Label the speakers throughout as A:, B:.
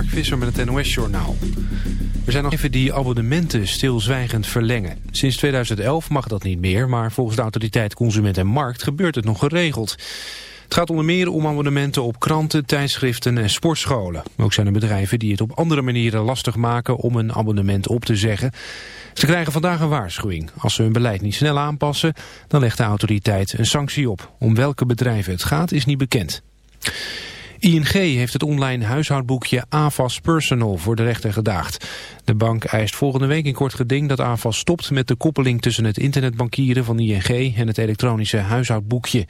A: Mark Visser met het NOS-journaal. Er zijn nog even die abonnementen stilzwijgend verlengen. Sinds 2011 mag dat niet meer, maar volgens de autoriteit Consument en Markt gebeurt het nog geregeld. Het gaat onder meer om abonnementen op kranten, tijdschriften en sportscholen. Ook zijn er bedrijven die het op andere manieren lastig maken om een abonnement op te zeggen. Ze krijgen vandaag een waarschuwing. Als ze hun beleid niet snel aanpassen, dan legt de autoriteit een sanctie op. Om welke bedrijven het gaat is niet bekend. ING heeft het online huishoudboekje AVAS Personal voor de rechter gedaagd. De bank eist volgende week in kort geding dat AVAS stopt met de koppeling tussen het internetbankieren van ING en het elektronische huishoudboekje.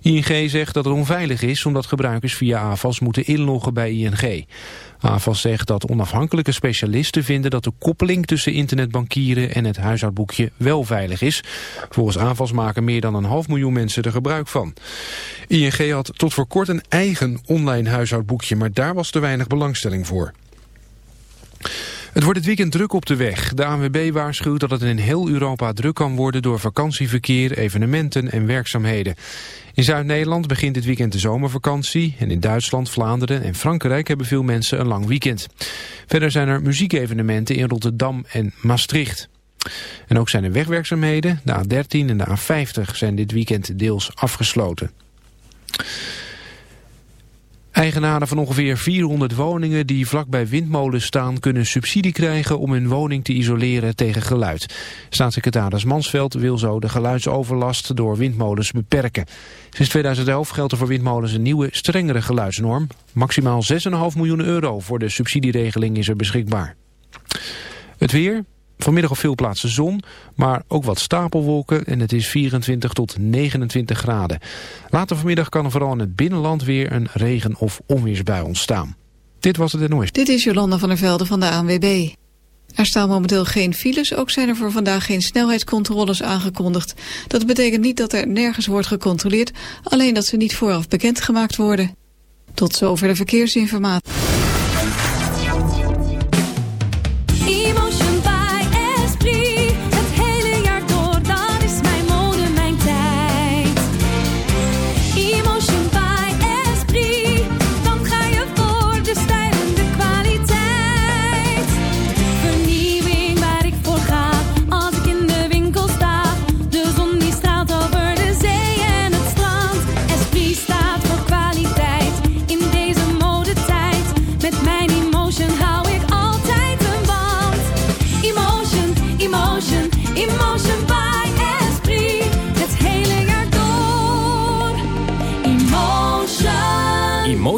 A: ING zegt dat het onveilig is omdat gebruikers via AVAS moeten inloggen bij ING. AVAS zegt dat onafhankelijke specialisten vinden dat de koppeling tussen internetbankieren en het huishoudboekje wel veilig is. Volgens AVAS maken meer dan een half miljoen mensen er gebruik van. ING had tot voor kort een eigen online huishoudboekje, maar daar was te weinig belangstelling voor. Het wordt het weekend druk op de weg. De ANWB waarschuwt dat het in heel Europa druk kan worden door vakantieverkeer, evenementen en werkzaamheden. In Zuid-Nederland begint dit weekend de zomervakantie en in Duitsland, Vlaanderen en Frankrijk hebben veel mensen een lang weekend. Verder zijn er muziekevenementen in Rotterdam en Maastricht. En ook zijn er wegwerkzaamheden. De A13 en de A50 zijn dit weekend deels afgesloten. Eigenaren van ongeveer 400 woningen die vlakbij windmolens staan... kunnen subsidie krijgen om hun woning te isoleren tegen geluid. Staatssecretaris Mansveld wil zo de geluidsoverlast door windmolens beperken. Sinds 2011 geldt er voor windmolens een nieuwe, strengere geluidsnorm. Maximaal 6,5 miljoen euro voor de subsidieregeling is er beschikbaar. Het weer, Vanmiddag op veel plaatsen zon, maar ook wat stapelwolken en het is 24 tot 29 graden. Later vanmiddag kan er vooral in het binnenland weer een regen- of onweersbui ontstaan. Dit was het NOS.
B: Dit is Jolanda van der Velde van de ANWB. Er staan momenteel geen files, ook zijn er voor vandaag geen snelheidscontroles aangekondigd. Dat betekent niet dat er nergens wordt gecontroleerd, alleen dat ze niet vooraf bekendgemaakt worden. Tot zover de verkeersinformatie.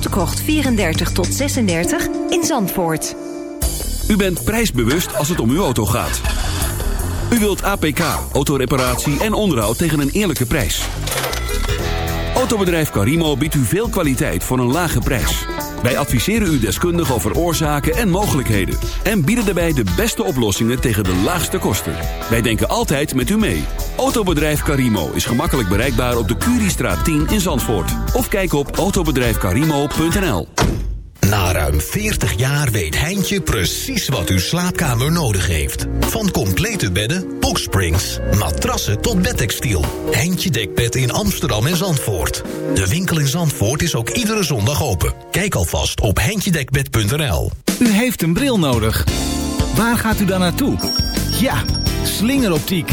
C: Krocht 34 tot 36 in Zandvoort.
D: U bent prijsbewust als het om uw auto gaat. U wilt APK, autoreparatie en onderhoud tegen een eerlijke prijs. Autobedrijf Carimo biedt u veel kwaliteit voor een lage prijs. Wij adviseren u deskundig over oorzaken en mogelijkheden. En bieden daarbij de beste oplossingen tegen de laagste kosten. Wij denken altijd met u mee. Autobedrijf Carimo is gemakkelijk bereikbaar op de Curiestraat 10 in Zandvoort. Of kijk op autobedrijfcarimo.nl
E: Na ruim 40 jaar weet Heintje precies wat uw slaapkamer nodig heeft. Van complete bedden, boxsprings, matrassen tot bedtextiel. Heintje Dekbed in Amsterdam en Zandvoort. De winkel in Zandvoort is ook iedere zondag open. Kijk alvast op heintjedekbed.nl.
F: U heeft een bril nodig. Waar gaat u dan naartoe? Ja, slingeroptiek.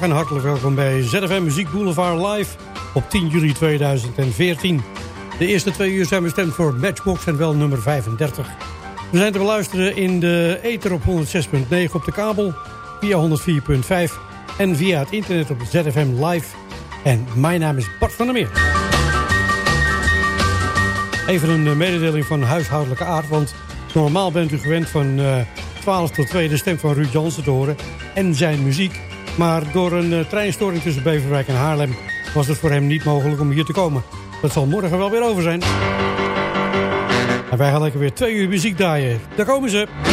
G: En hartelijk welkom bij ZFM Muziek Boulevard Live op 10 juli 2014. De eerste twee uur zijn bestemd voor Matchbox en wel nummer 35. We zijn te beluisteren in de ether op 106.9 op de kabel, via 104.5 en via het internet op ZFM Live. En mijn naam is Bart van der Meer. Even een eh, mededeling van huishoudelijke aard, want normaal bent u gewend van uh, eh, 12 tot 2 de stem van Ruud Jansen te horen en zijn muziek. Maar door een uh, treinstoring tussen Beverwijk en Haarlem was het voor hem niet mogelijk om hier te komen. Dat zal morgen wel weer over zijn. En wij gaan lekker weer twee uur muziek draaien. Daar komen ze.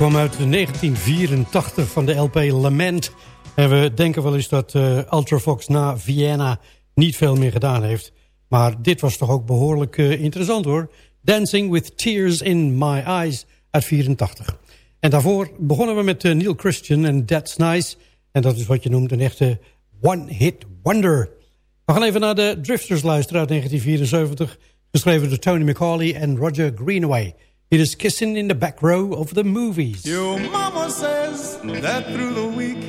H: Kwam uit 1984 van de LP Lament. En we denken wel eens dat uh, Ultravox na Vienna niet veel meer gedaan heeft. Maar dit was toch ook behoorlijk uh, interessant hoor. Dancing with Tears in My Eyes uit 84. En daarvoor begonnen we met uh, Neil Christian en That's Nice. En dat is wat je noemt een echte one-hit wonder. We gaan even naar de Drifters luisteren uit 1974. Geschreven door Tony McCauley en Roger Greenaway. It is kissing in the back row of the movies.
I: Your mama says that through the week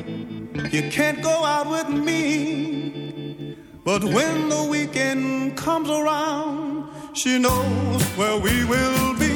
I: you can't go out with me. But when the weekend comes around, she knows where we will be.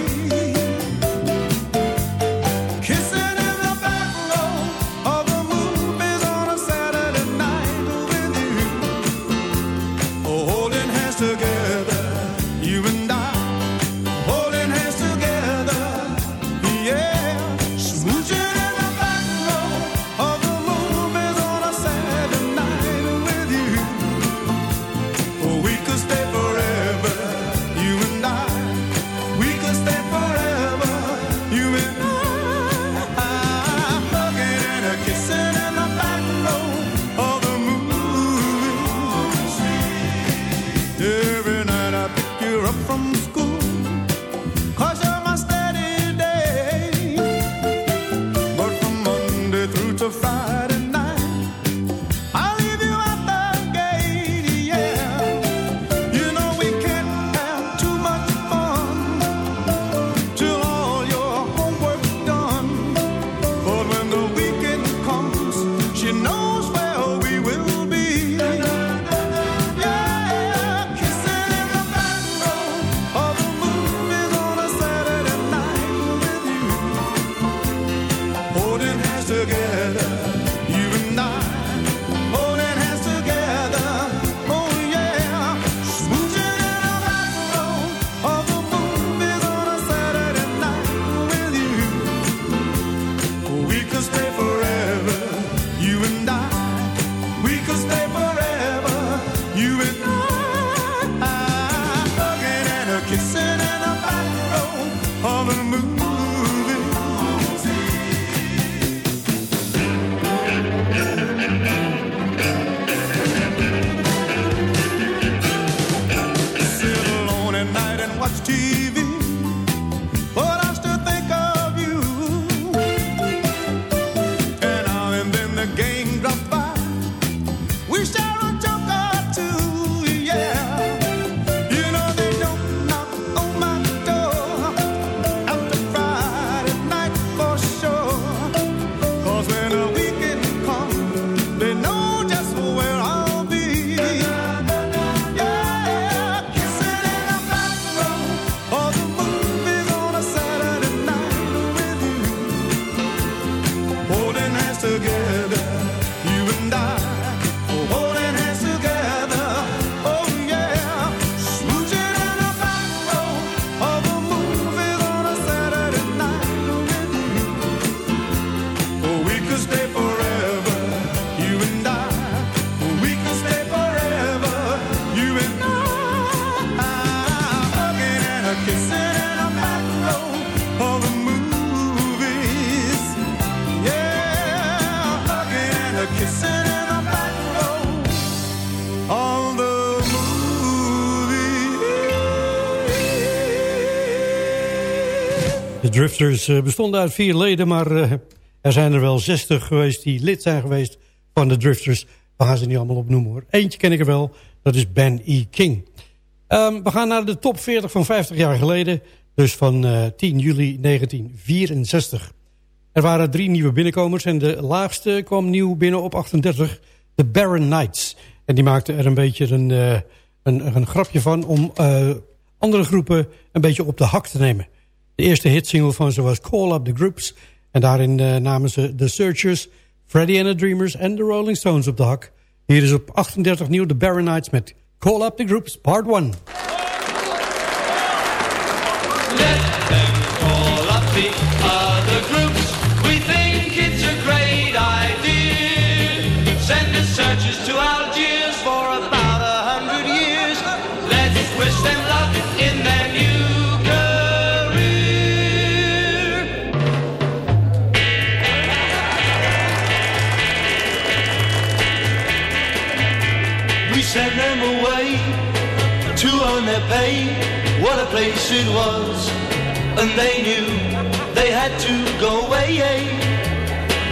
H: Drifters eh, bestonden uit vier leden, maar uh, er zijn er wel zestig geweest die lid zijn geweest van de Drifters. We gaan ze niet allemaal opnoemen hoor. Eentje ken ik er wel, dat is Ben E. King. Um, we gaan naar de top 40 van 50 jaar geleden, dus van uh, 10 juli 1964. Er waren drie nieuwe binnenkomers en de laagste kwam nieuw binnen op 38, de Baron Knights. En die maakten er een beetje een, een, een grapje van om andere groepen een beetje op de hak te nemen. De eerste hitsingle van ze was Call Up The Groups. En daarin uh, namen ze The Searchers, Freddie and the Dreamers en The Rolling Stones op de hak. Hier is op 38 nieuw de Baronites met Call Up The Groups Part 1.
J: And they knew they had to go away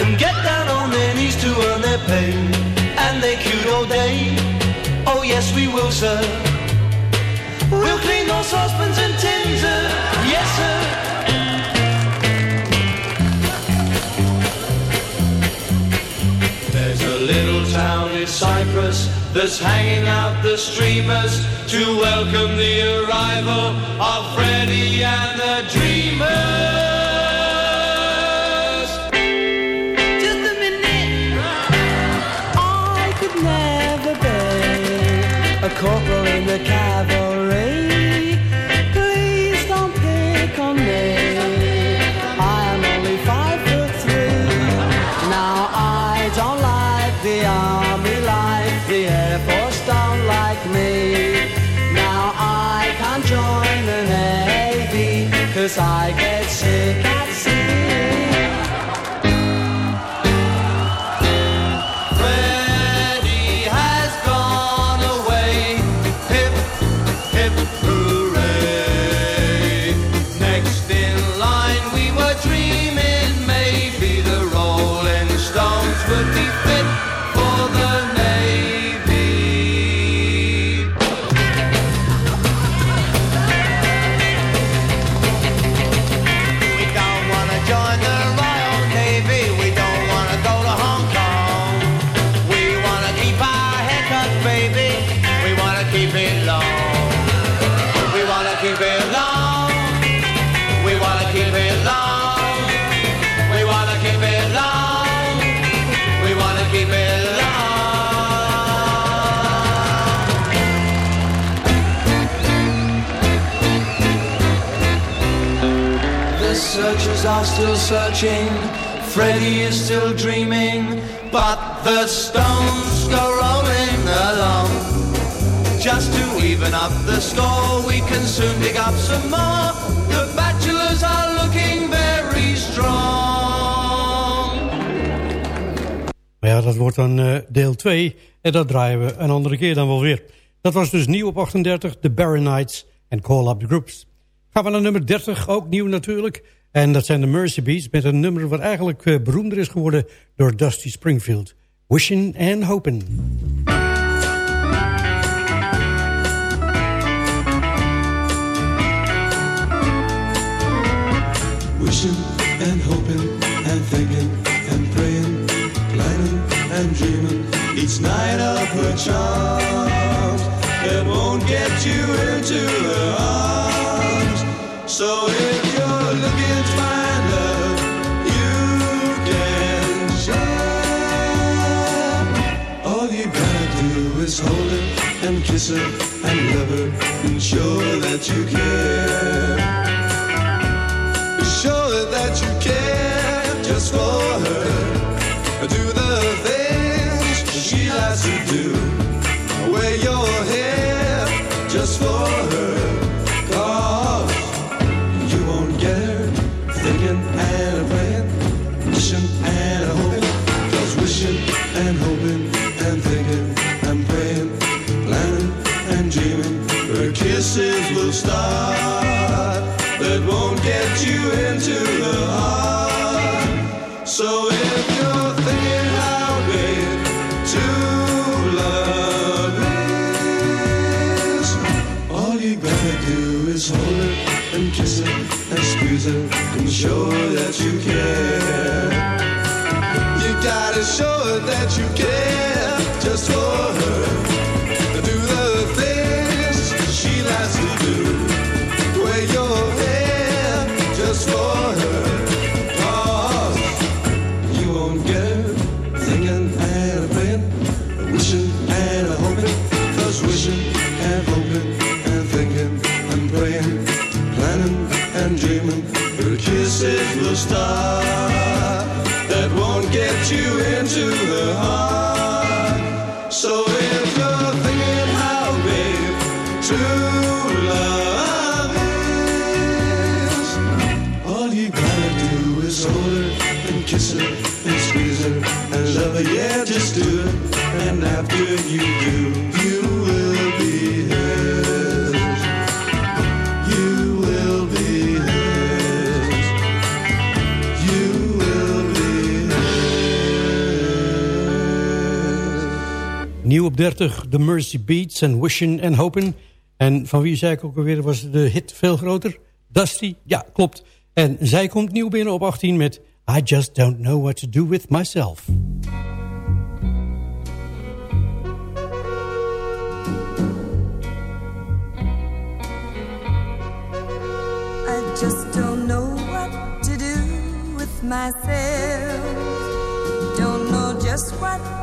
J: and get down on their knees to earn their pay. And they queued all day. Oh yes, we will, sir. We'll clean those saucepans and tins, uh, yes, sir. There's a little town in Cyprus that's hanging out the streamers to welcome the arrival of Freddie and the Dreamers.
K: Just a minute. I could never be a corporal in the cavalry. Navy. Cause I
J: searchers are still searching. Freddy is still dreaming. But the stones go rolling along. Just to even up the score, we can soon dig up some more. The bachelors are looking very strong.
H: Ja, dat wordt dan eh, deel 2. En dat draaien we een andere keer dan wel weer. Dat was dus nieuw op 38, The Baronites en Call Up The Groups. Gaan we naar nummer 30, ook nieuw natuurlijk. En dat zijn de Mercy Beats met een nummer wat eigenlijk eh, beroemder is geworden door Dusty Springfield. Wishing and Hoping.
L: Wishing and hoping and thinking and praying, planning and dreaming each night of her charms. It won't get you into her arms. So is hold her and kiss her and love her and show her that you care. Show her that you care just for her. Do the things she likes to do. Wear your hair start that won't get you into the heart. So if you're thinking how great true love is, all you gotta do is hold her and kiss her and squeeze her and show that you care. You gotta show her that you care get you into the heart. So if you're thinking how big true love is, all you gotta do is hold her and kiss her and squeeze her and love her. Yeah, just do it. And after you do,
H: Nieuw op 30, The Mercy Beats en Wishing and Hoping. En van wie zei ik ook alweer, was de hit veel groter? Dusty, ja, klopt. En zij komt nieuw binnen op 18 met I Just Don't Know What To Do With Myself.
M: I just don't know what to do with myself Don't know just what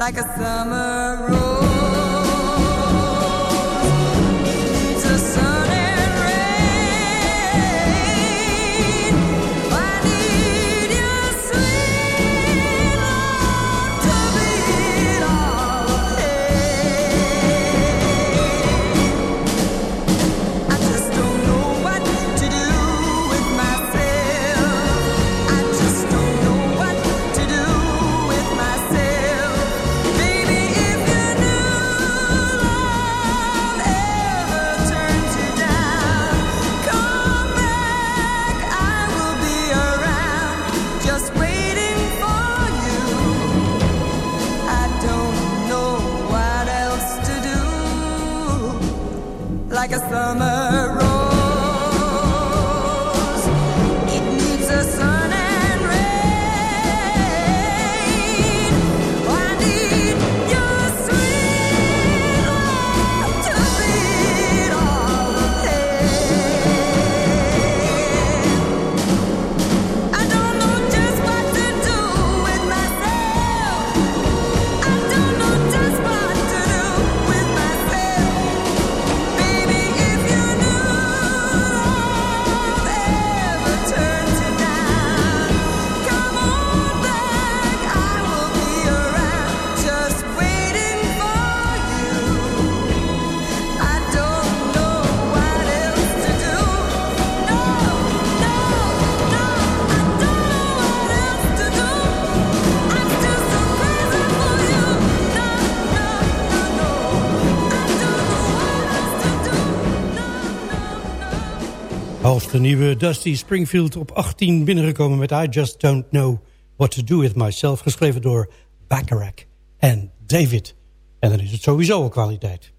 M: like a summer rose.
H: nieuwe Dusty Springfield op 18 binnengekomen met I Just Don't Know What To Do With Myself. Geschreven door Bacharach en David. En dan is het sowieso een kwaliteit.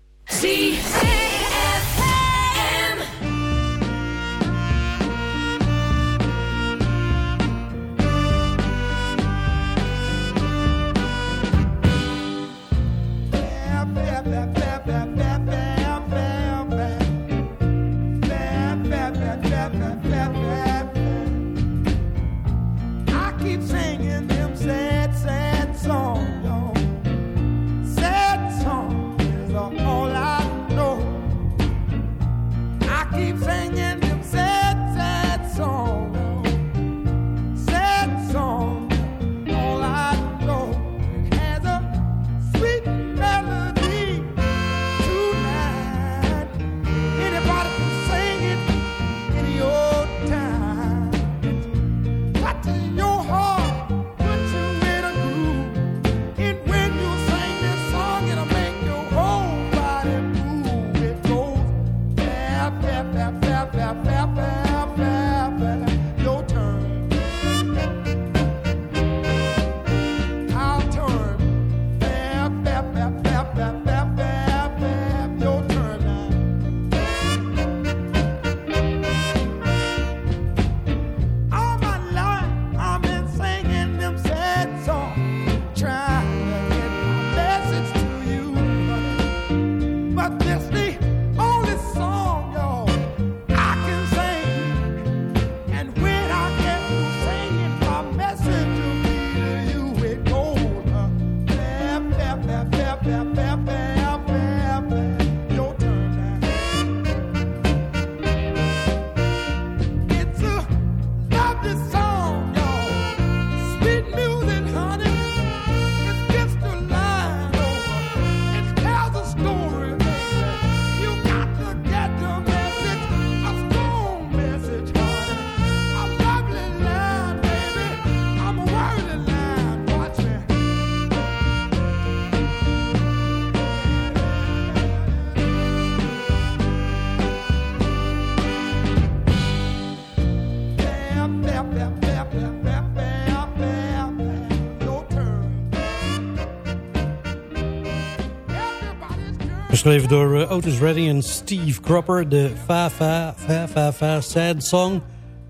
H: Geschreven door uh, Otis Redding en Steve Cropper. De Fa Fa Fa Fa Fa Sad Song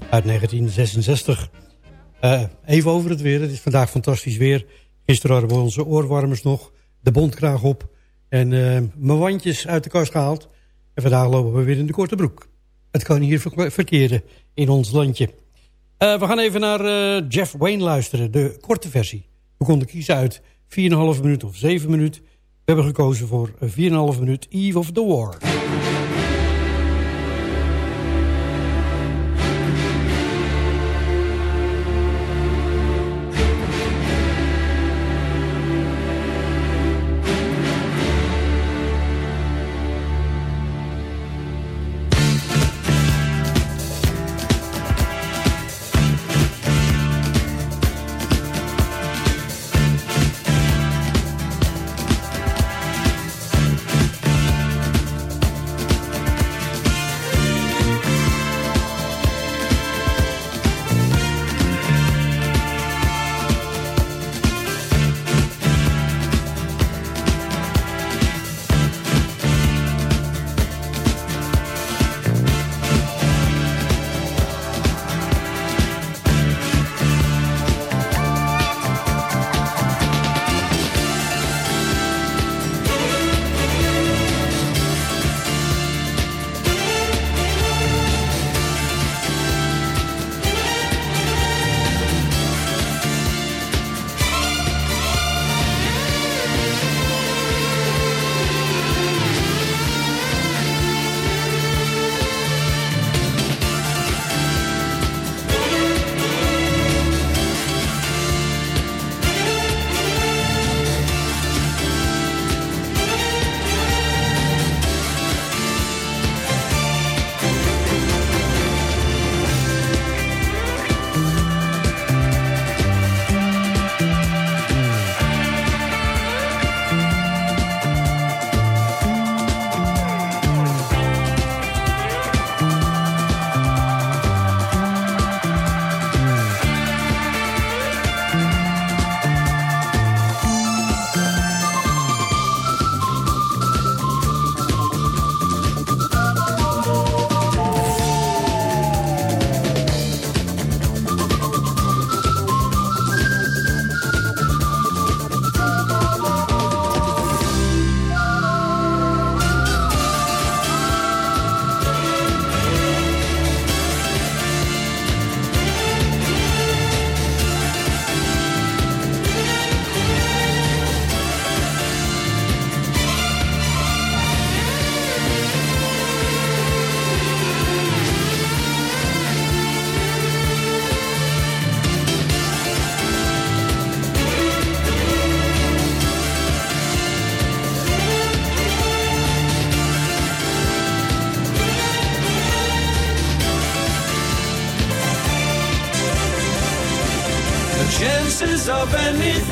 H: uit 1966. Uh, even over het weer. Het is vandaag fantastisch weer. Gisteren hadden we onze oorwarmers nog. De bondkraag op. En uh, mijn wandjes uit de kast gehaald. En vandaag lopen we weer in de korte broek. Het kan hier verkeren in ons landje. We gaan even naar Jeff Wayne luisteren. De korte versie. We konden kiezen uit 4,5 minuten of 7 minuten. We hebben gekozen voor 4,5 minuut Eve of the War.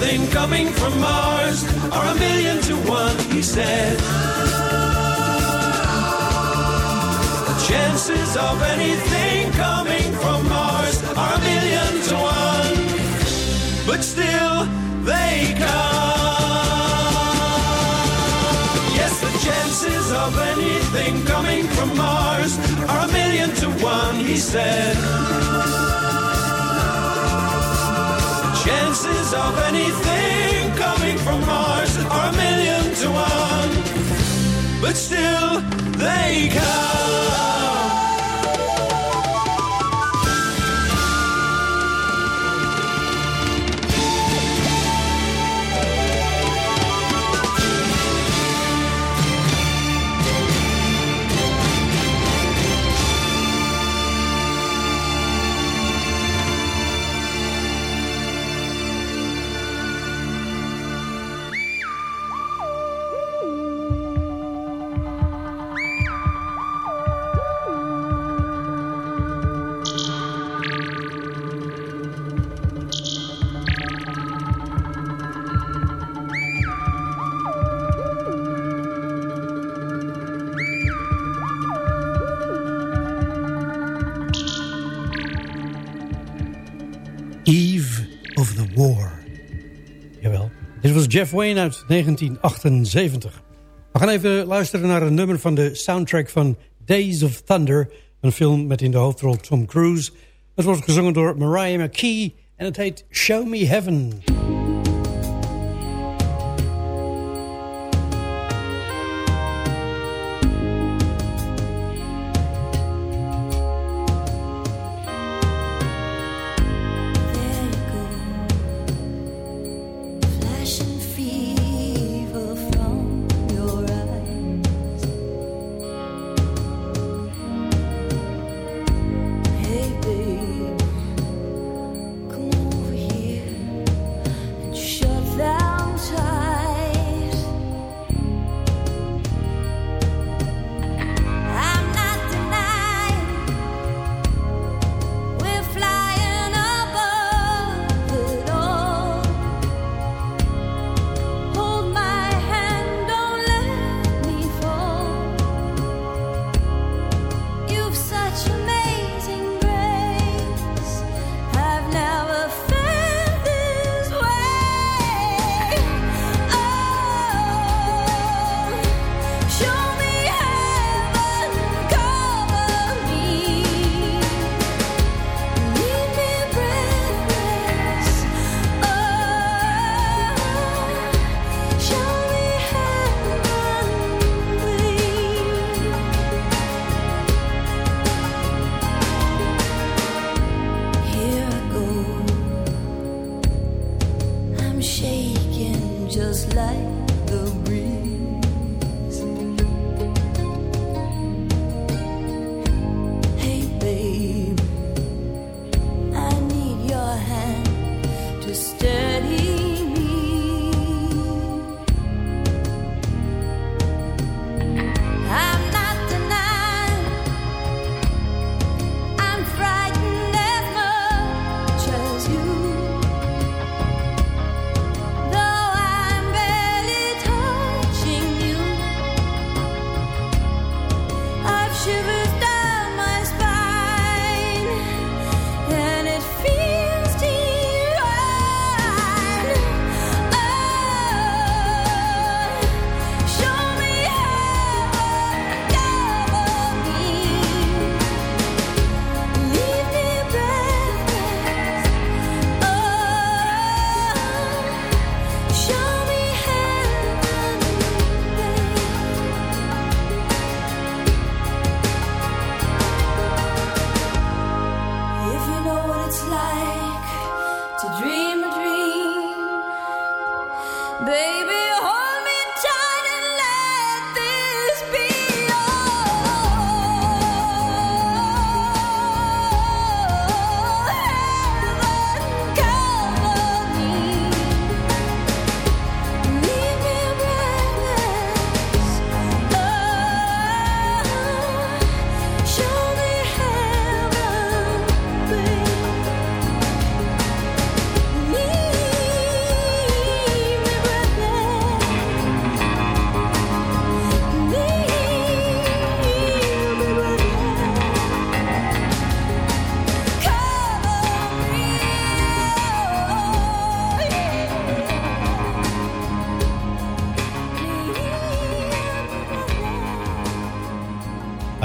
N: Anything coming from Mars are a million to one, he said. The chances of anything coming from Mars are a million to one, but still they come. Yes, the chances of anything coming from Mars are a million to one, he said. Chances of anything coming from Mars are a million to one, but still they come.
O: Eve of the War. Jawel. Dit was Jeff Wayne uit 1978. We gaan even luisteren naar een nummer van de soundtrack van Days of Thunder. Een film met in de hoofdrol Tom Cruise. Het wordt gezongen door Mariah McKee en het heet Show Me Heaven.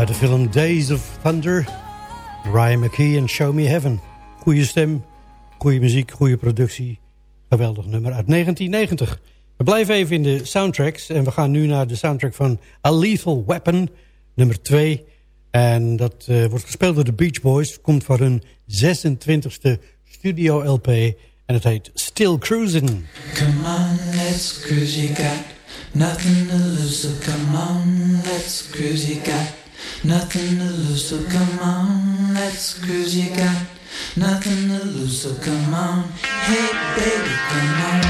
O: De film Days of Thunder. Ryan McKee en Show Me Heaven. Goeie stem, goede muziek, goede productie. Geweldig nummer uit 1990. We blijven even in de soundtracks. En we gaan nu naar de soundtrack van A Lethal Weapon. Nummer 2. En dat eh, wordt gespeeld door de Beach Boys. Komt van hun 26e studio LP. En het heet Still Cruising.
P: Come on, let's cruise. You got nothing to lose, come on, let's cruise. You nothing to lose, so come on, let's cruise. You got nothing to lose, so come on, hey baby, come on.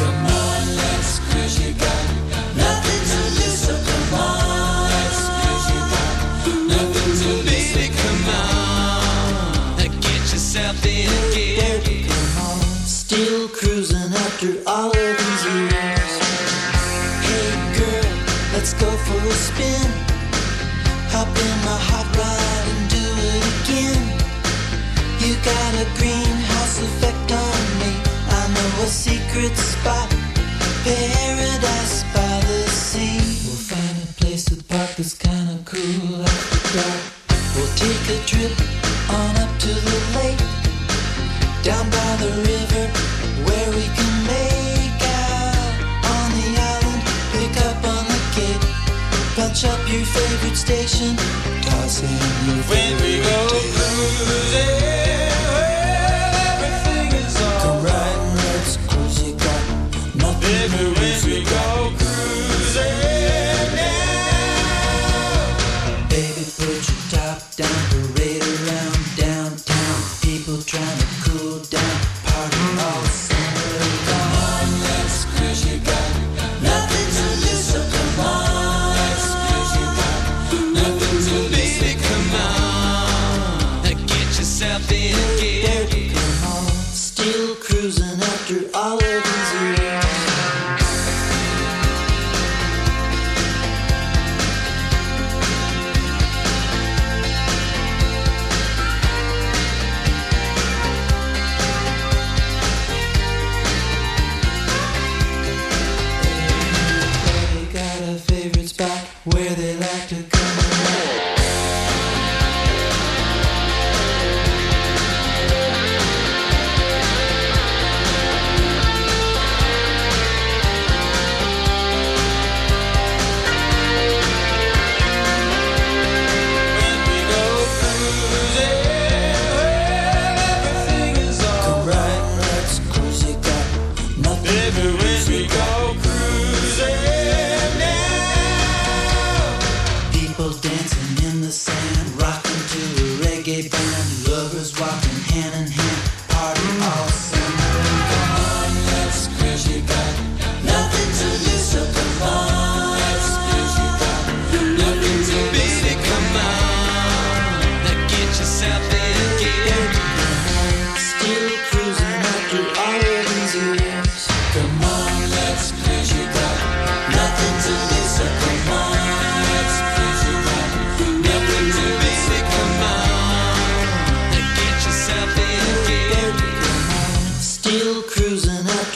P: Come on, let's cruise. You got nothing to lose, so come on, let's cruise. You got nothing to lose, baby, come on. Get yourself in gear. Still cruising after all
Q: got a greenhouse effect on me. I know a secret spot, paradise by the sea. We'll find a place to park that's kinda cool after dark. We'll take a trip on up to the lake, down by the river, where we can make out on the island. Pick up on the gate, punch up your favorite station, toss in your
P: When we go cruising,
Q: nothing
P: Baby,
Q: to
P: when
Q: lose.
P: we go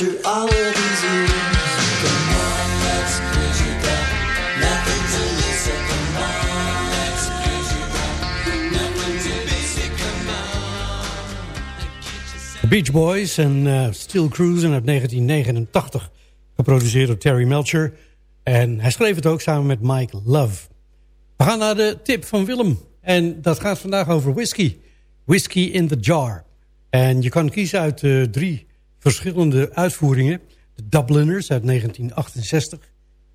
Q: after all these. The
H: Beach Boys en eh, Still Cruising uit 1989. Geproduceerd door Terry Melcher. En hij schreef het ook samen met Mike Love. We gaan naar de tip van Willem. En dat gaat vandaag over whisky. Whisky in the Jar. En je kan kiezen uit eh, drie verschillende uitvoeringen. De Dubliners uit 1968.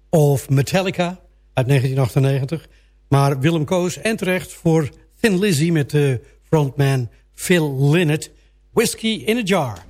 H: Of Metallica uit 1998. Maar Willem koos en terecht voor Thin Lizzy met de frontman Phil Lynott. Whiskey in a Jar.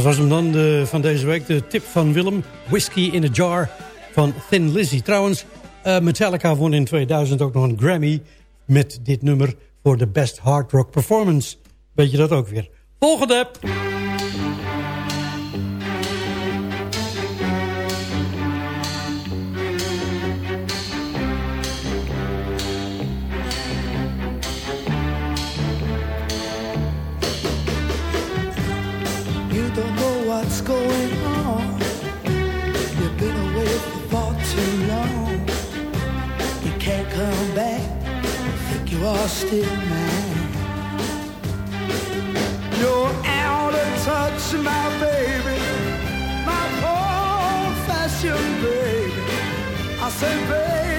H: Dat was hem dan van deze week, de tip van Willem. Whiskey in a Jar van Thin Lizzy. Trouwens, eh, Metallica won in 2000 ook nog een Grammy... met dit nummer voor de Best Hard Rock Performance. Weet je dat ook weer? Volgende!
R: still mad. You're out of touch, my baby, my old fashioned baby. I said, baby.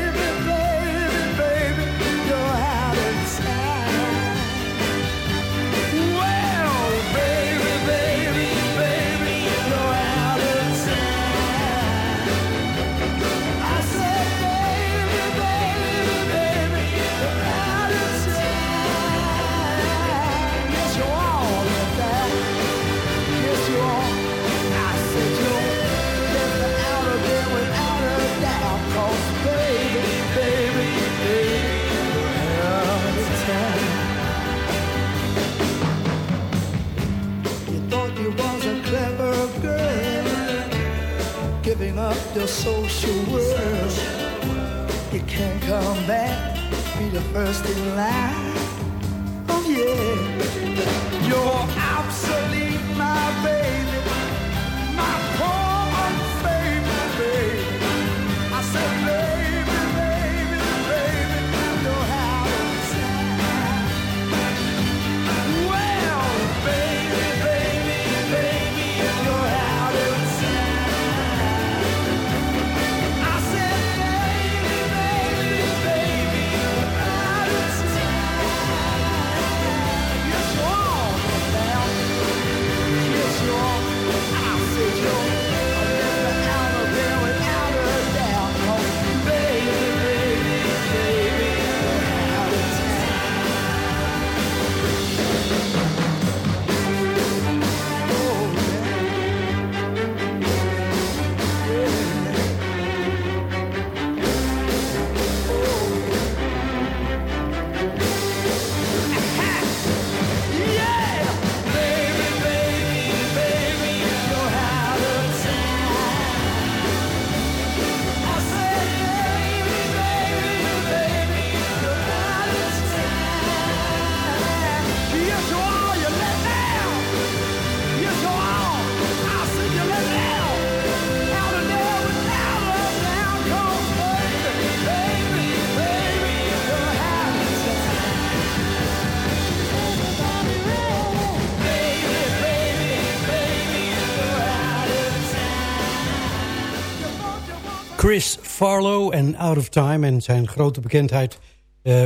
H: Chris Farlow en Out of Time. En zijn grote bekendheid uh,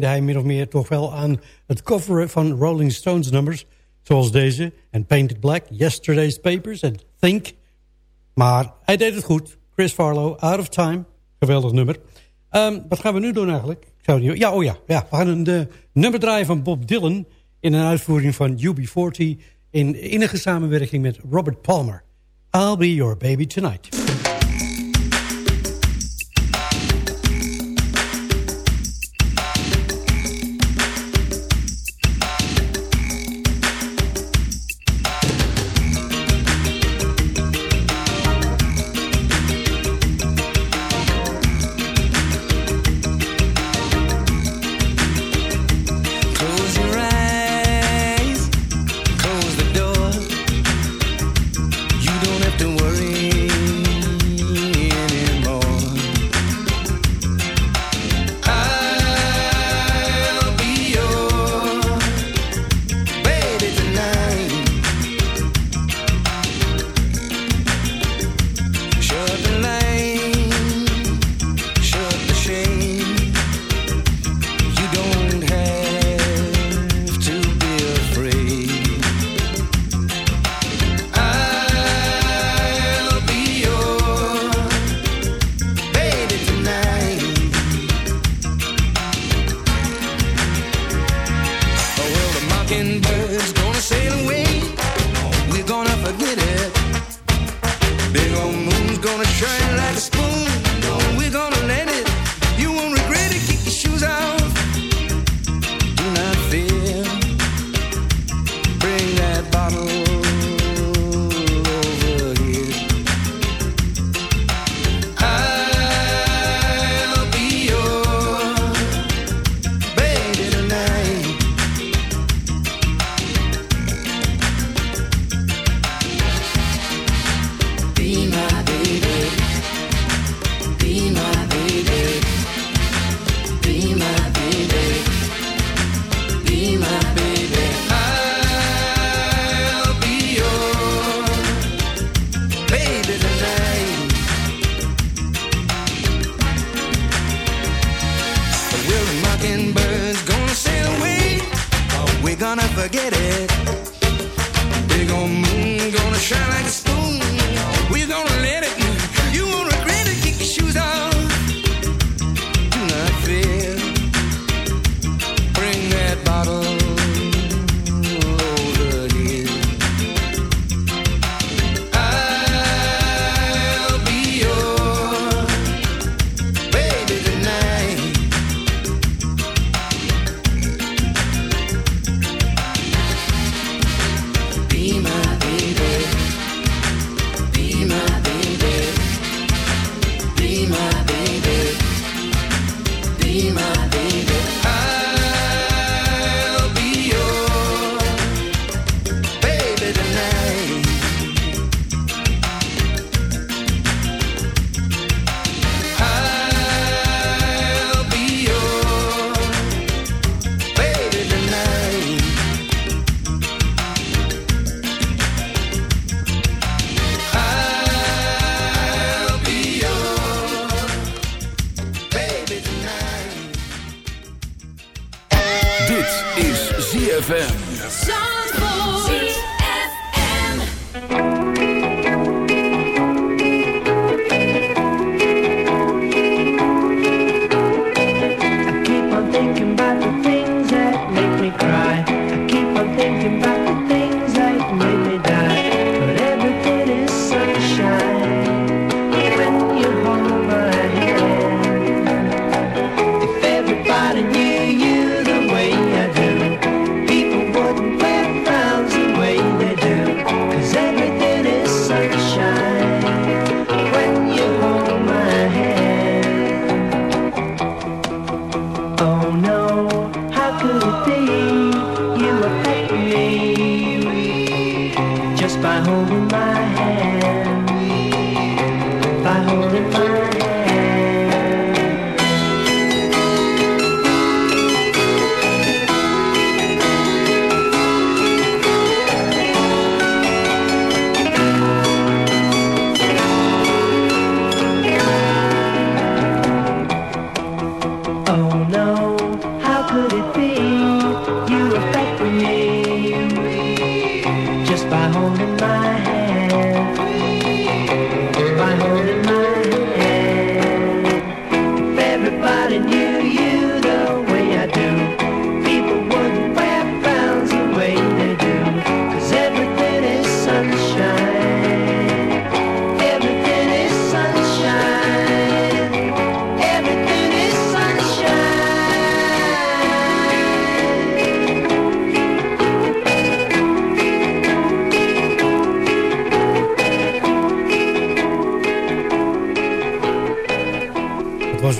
H: hij min of meer toch wel aan het coveren van Rolling Stones nummers. Zoals deze en Painted Black, Yesterday's Papers en Think. Maar hij deed het goed. Chris Farlow, Out of Time. Geweldig nummer. Ehm, wat gaan we nu doen eigenlijk? Zou die, ja, oh ja, ja. We gaan een de, nummer draaien van Bob Dylan... in een uitvoering van UB40... in innige samenwerking met Robert Palmer. I'll be your baby tonight.
G: mockingbirds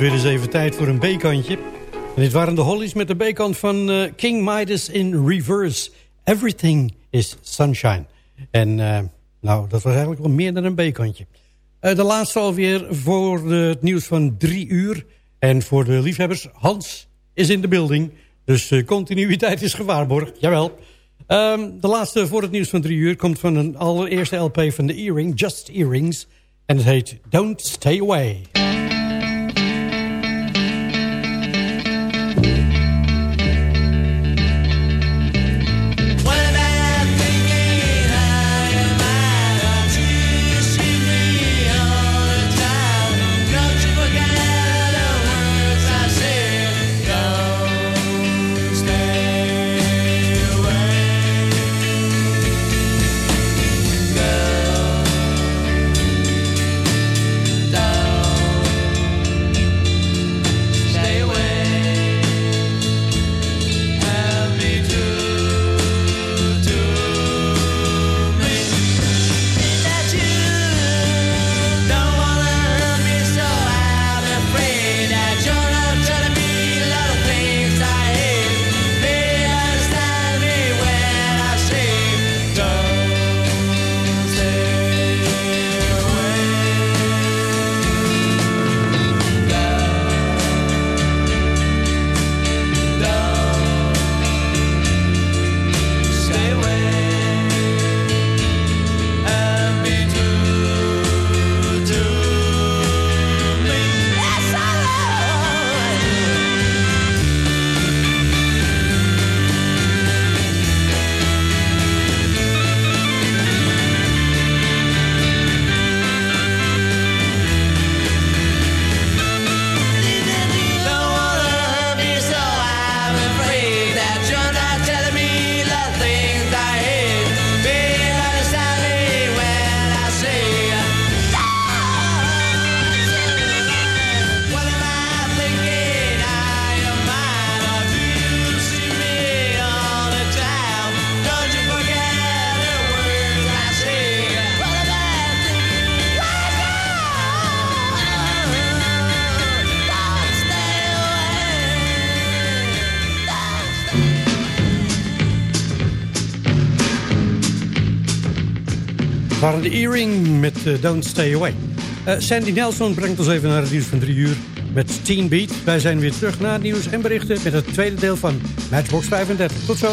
K: weer eens even tijd voor een B-kantje. En dit waren de Hollies met de B-kant van eh, King Midas in Reverse. Everything is Sunshine. En eh, nou, dat was eigenlijk wel meer dan een B-kantje. Eh, de laatste alweer voor het nieuws van drie uur. En voor de liefhebbers, Hans is in de building. Dus continuïteit is gewaarborgd, jawel. Ehm, de laatste voor het nieuws van drie uur komt van een allereerste LP van de Earring, Just Earrings. En het heet Don't Stay Away. Earring met eh, Don't Stay Away. Eh, Sandy Nelson brengt ons even naar het nieuws van drie uur met Teen Beat. Wij zijn weer terug naar het nieuws en berichten met het tweede deel van Matchbox 35. Tot zo.